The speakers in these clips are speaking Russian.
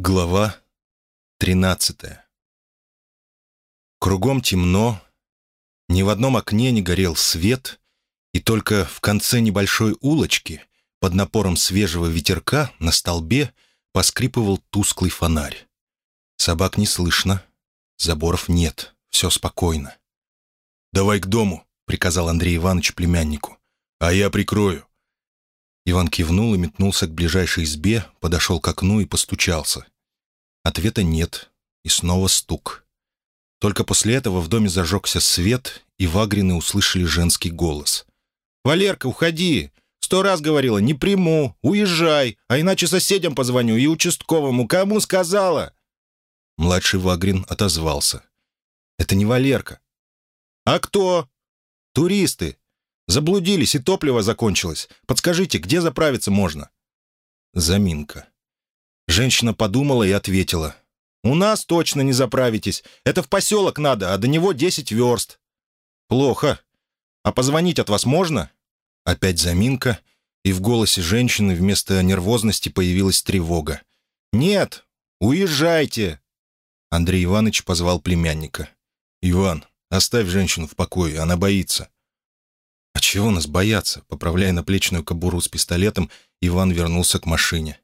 Глава тринадцатая Кругом темно, ни в одном окне не горел свет, и только в конце небольшой улочки, под напором свежего ветерка, на столбе поскрипывал тусклый фонарь. Собак не слышно, заборов нет, все спокойно. «Давай к дому», — приказал Андрей Иванович племяннику, — «а я прикрою». Иван кивнул и метнулся к ближайшей избе, подошел к окну и постучался. Ответа нет, и снова стук. Только после этого в доме зажегся свет, и Вагрины услышали женский голос. «Валерка, уходи! Сто раз говорила, не приму, уезжай, а иначе соседям позвоню и участковому. Кому сказала?» Младший Вагрин отозвался. «Это не Валерка». «А кто?» «Туристы. Заблудились, и топливо закончилось. Подскажите, где заправиться можно?» Заминка. Женщина подумала и ответила. «У нас точно не заправитесь. Это в поселок надо, а до него десять верст». «Плохо. А позвонить от вас можно?» Опять заминка, и в голосе женщины вместо нервозности появилась тревога. «Нет, уезжайте!» Андрей Иванович позвал племянника. «Иван, оставь женщину в покое, она боится». «А чего нас бояться?» Поправляя наплечную кобуру с пистолетом, Иван вернулся к машине.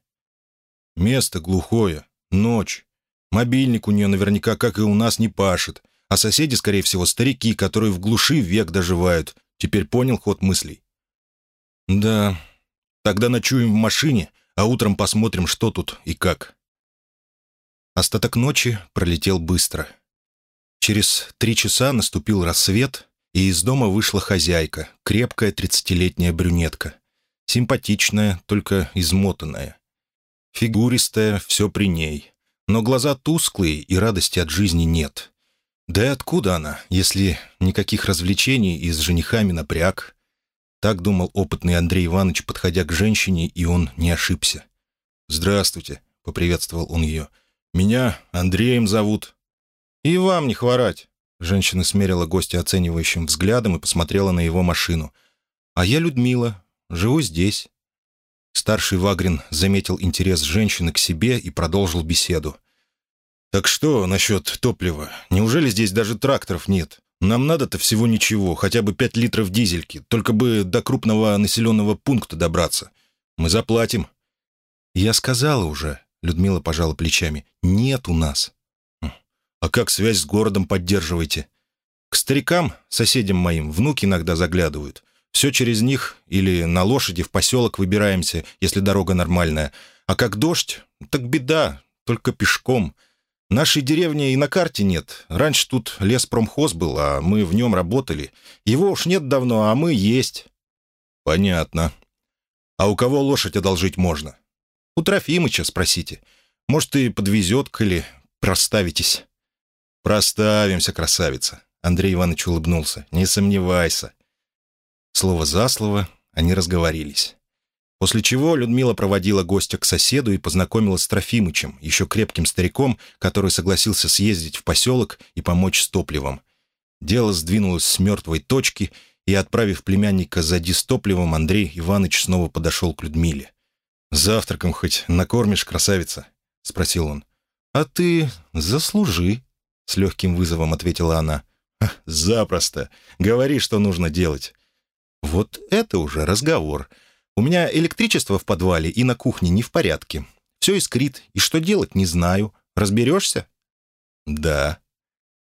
«Место глухое, ночь. Мобильник у нее наверняка, как и у нас, не пашет. А соседи, скорее всего, старики, которые в глуши век доживают. Теперь понял ход мыслей?» «Да. Тогда ночуем в машине, а утром посмотрим, что тут и как». Остаток ночи пролетел быстро. Через три часа наступил рассвет, и из дома вышла хозяйка, крепкая тридцатилетняя брюнетка. Симпатичная, только измотанная. Фигуристая, все при ней. Но глаза тусклые, и радости от жизни нет. Да и откуда она, если никаких развлечений и с женихами напряг? Так думал опытный Андрей Иванович, подходя к женщине, и он не ошибся. «Здравствуйте», — поприветствовал он ее. «Меня Андреем зовут». «И вам не хворать», Женщина смерила гостя оценивающим взглядом и посмотрела на его машину. «А я Людмила. Живу здесь». Старший Вагрин заметил интерес женщины к себе и продолжил беседу. «Так что насчет топлива? Неужели здесь даже тракторов нет? Нам надо-то всего ничего, хотя бы пять литров дизельки, только бы до крупного населенного пункта добраться. Мы заплатим». «Я сказала уже», — Людмила пожала плечами, — «нет у нас». А как связь с городом поддерживаете? К старикам, соседям моим, внуки иногда заглядывают. Все через них или на лошади в поселок выбираемся, если дорога нормальная. А как дождь, так беда, только пешком. Нашей деревни и на карте нет. Раньше тут леспромхоз был, а мы в нем работали. Его уж нет давно, а мы есть». «Понятно. А у кого лошадь одолжить можно?» «У Трофимыча спросите. Может, и подвезет, коли проставитесь». «Проставимся, красавица!» Андрей Иванович улыбнулся. «Не сомневайся!» Слово за слово они разговорились. После чего Людмила проводила гостя к соседу и познакомилась с Трофимычем, еще крепким стариком, который согласился съездить в поселок и помочь с топливом. Дело сдвинулось с мертвой точки, и, отправив племянника зади с топливом, Андрей Иванович снова подошел к Людмиле. «Завтраком хоть накормишь, красавица?» — спросил он. «А ты заслужи», — с легким вызовом ответила она. «Запросто. Говори, что нужно делать». «Вот это уже разговор. У меня электричество в подвале и на кухне не в порядке. Все искрит, и что делать, не знаю. Разберешься?» «Да».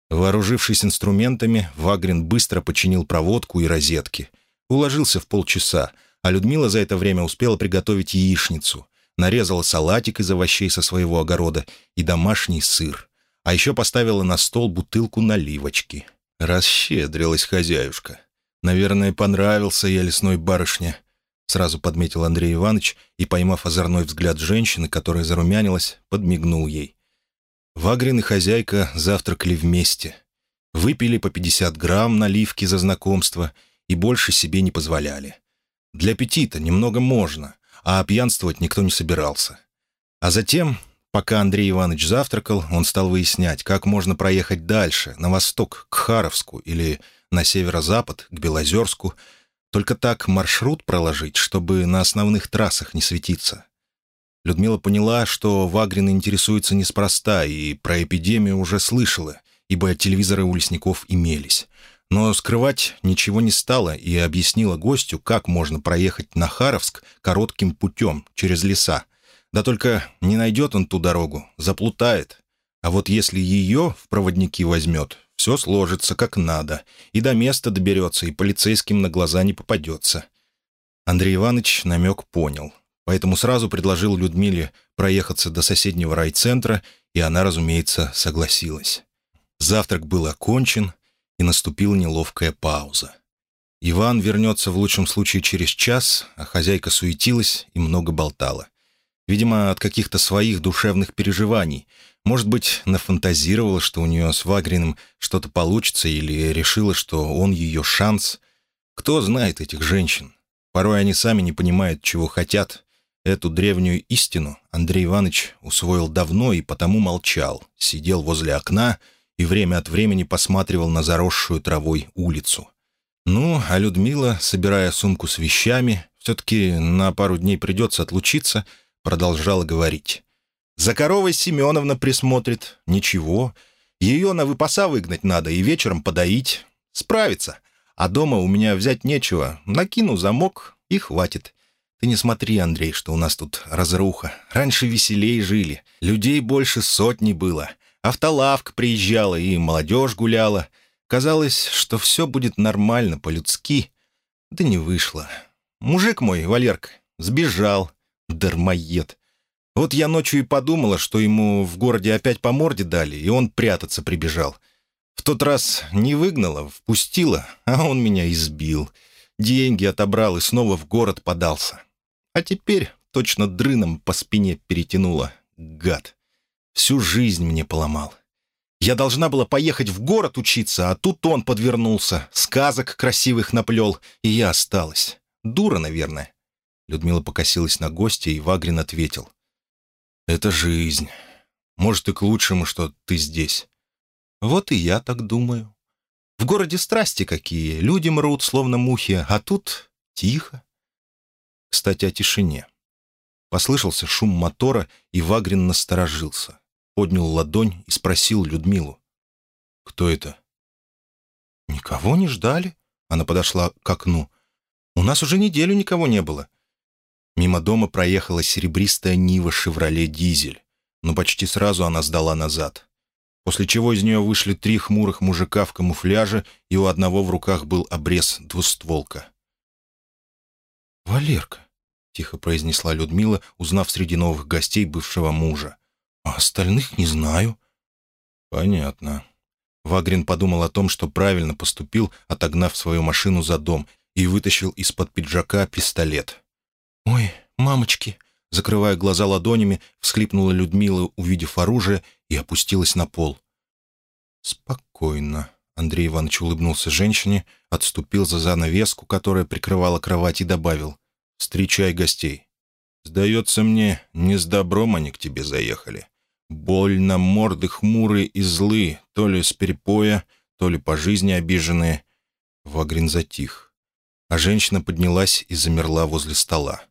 Вооружившись инструментами, Вагрин быстро починил проводку и розетки. Уложился в полчаса, а Людмила за это время успела приготовить яичницу. Нарезала салатик из овощей со своего огорода и домашний сыр а еще поставила на стол бутылку наливочки. Расщедрилась хозяюшка. «Наверное, понравился я лесной барышне», — сразу подметил Андрей Иванович и, поймав озорной взгляд женщины, которая зарумянилась, подмигнул ей. Вагрин и хозяйка завтракали вместе. Выпили по 50 грамм наливки за знакомство и больше себе не позволяли. Для аппетита немного можно, а пьянствовать никто не собирался. А затем Пока Андрей Иванович завтракал, он стал выяснять, как можно проехать дальше, на восток, к Харовску, или на северо-запад, к Белозерску. Только так маршрут проложить, чтобы на основных трассах не светиться. Людмила поняла, что Вагрин интересуется неспроста, и про эпидемию уже слышала, ибо телевизоры у лесников имелись. Но скрывать ничего не стала и объяснила гостю, как можно проехать на Харовск коротким путем через леса. Да только не найдет он ту дорогу, заплутает. А вот если ее в проводники возьмет, все сложится как надо, и до места доберется, и полицейским на глаза не попадется. Андрей Иванович намек понял, поэтому сразу предложил Людмиле проехаться до соседнего райцентра, и она, разумеется, согласилась. Завтрак был окончен, и наступила неловкая пауза. Иван вернется в лучшем случае через час, а хозяйка суетилась и много болтала. Видимо, от каких-то своих душевных переживаний. Может быть, нафантазировала, что у нее с Вагриным что-то получится, или решила, что он ее шанс. Кто знает этих женщин? Порой они сами не понимают, чего хотят. Эту древнюю истину Андрей Иванович усвоил давно и потому молчал, сидел возле окна и время от времени посматривал на заросшую травой улицу. Ну, а Людмила, собирая сумку с вещами, все-таки на пару дней придется отлучиться, продолжала говорить. «За коровой Семеновна присмотрит. Ничего. Ее на выпаса выгнать надо и вечером подоить. Справится. А дома у меня взять нечего. Накину замок и хватит. Ты не смотри, Андрей, что у нас тут разруха. Раньше веселей жили. Людей больше сотни было. Автолавка приезжала, и молодежь гуляла. Казалось, что все будет нормально, по-людски. Да не вышло. Мужик мой, Валерка, сбежал. Дармоед. Вот я ночью и подумала, что ему в городе опять по морде дали, и он прятаться прибежал. В тот раз не выгнала, впустила, а он меня избил. Деньги отобрал и снова в город подался. А теперь точно дрыном по спине перетянула. Гад. Всю жизнь мне поломал. Я должна была поехать в город учиться, а тут он подвернулся, сказок красивых наплел, и я осталась. Дура, наверное. Людмила покосилась на гостя, и Вагрин ответил. «Это жизнь. Может, и к лучшему, что ты здесь». «Вот и я так думаю. В городе страсти какие, люди мрут, словно мухи, а тут тихо». Кстати, о тишине. Послышался шум мотора, и Вагрин насторожился поднял ладонь и спросил Людмилу. «Кто это?» «Никого не ждали?» Она подошла к окну. «У нас уже неделю никого не было». Мимо дома проехала серебристая Нива «Шевроле Дизель», но почти сразу она сдала назад. После чего из нее вышли три хмурых мужика в камуфляже, и у одного в руках был обрез двустволка. «Валерка», — тихо произнесла Людмила, узнав среди новых гостей бывшего мужа. А остальных не знаю». «Понятно». Вагрин подумал о том, что правильно поступил, отогнав свою машину за дом, и вытащил из-под пиджака пистолет. «Ой, мамочки!» Закрывая глаза ладонями, всхлипнула Людмила, увидев оружие, и опустилась на пол. «Спокойно», — Андрей Иванович улыбнулся женщине, отступил за занавеску, которая прикрывала кровать, и добавил. «Встречай гостей. Сдается мне, не с добром они к тебе заехали. Больно морды хмурые и злые, то ли с перепоя, то ли по жизни обиженные. Вагрин затих. А женщина поднялась и замерла возле стола.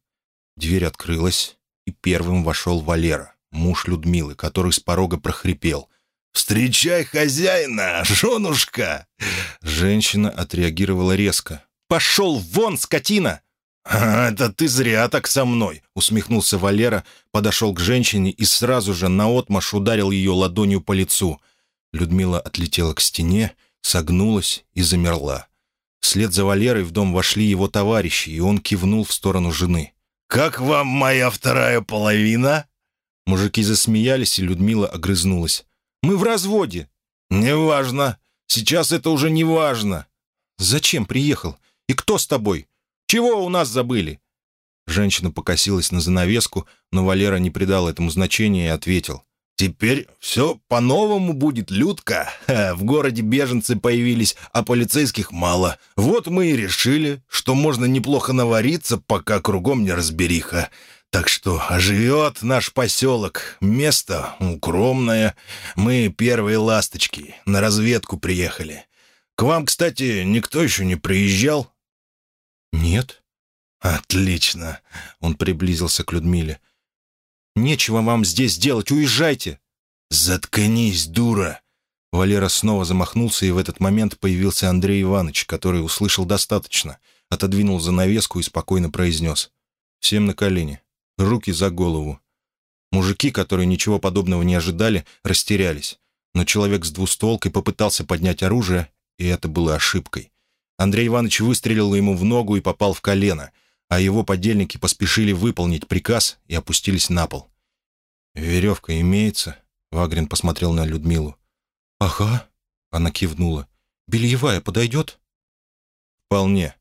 Дверь открылась, и первым вошел Валера, муж Людмилы, который с порога прохрипел. «Встречай хозяина, женушка!» Женщина отреагировала резко. «Пошел вон, скотина!» «А, «Это ты зря так со мной!» — усмехнулся Валера, подошел к женщине и сразу же наотмашь ударил ее ладонью по лицу. Людмила отлетела к стене, согнулась и замерла. Вслед за Валерой в дом вошли его товарищи, и он кивнул в сторону жены. «Как вам моя вторая половина?» Мужики засмеялись, и Людмила огрызнулась. «Мы в разводе». «Неважно. Сейчас это уже не важно». «Зачем приехал? И кто с тобой? Чего у нас забыли?» Женщина покосилась на занавеску, но Валера не придал этому значения и ответил. «Теперь все по-новому будет, Людка. В городе беженцы появились, а полицейских мало. Вот мы и решили, что можно неплохо навариться, пока кругом не разбериха. Так что живет наш поселок. Место укромное. Мы первые ласточки. На разведку приехали. К вам, кстати, никто еще не приезжал?» «Нет». «Отлично!» — он приблизился к Людмиле. Нечего вам здесь делать, уезжайте!» «Заткнись, дура!» Валера снова замахнулся, и в этот момент появился Андрей Иванович, который услышал достаточно, отодвинул занавеску и спокойно произнес. «Всем на колени, руки за голову». Мужики, которые ничего подобного не ожидали, растерялись. Но человек с двустволкой попытался поднять оружие, и это было ошибкой. Андрей Иванович выстрелил ему в ногу и попал в колено, а его подельники поспешили выполнить приказ и опустились на пол. «Веревка имеется?» — Вагрин посмотрел на Людмилу. «Ага», — она кивнула. «Бельевая подойдет?» «Вполне.